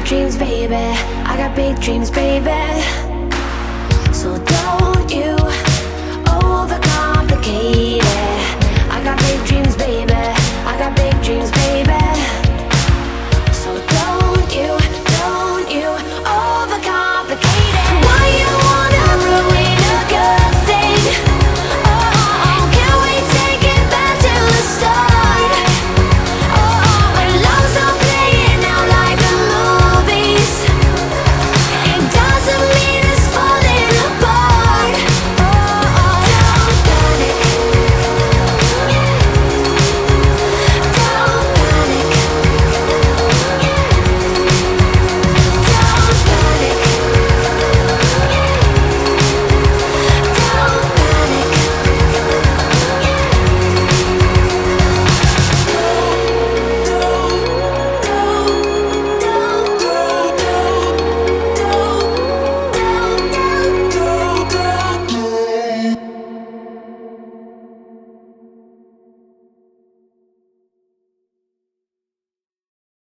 big dreams, baby. I got big dreams, baby. So don't you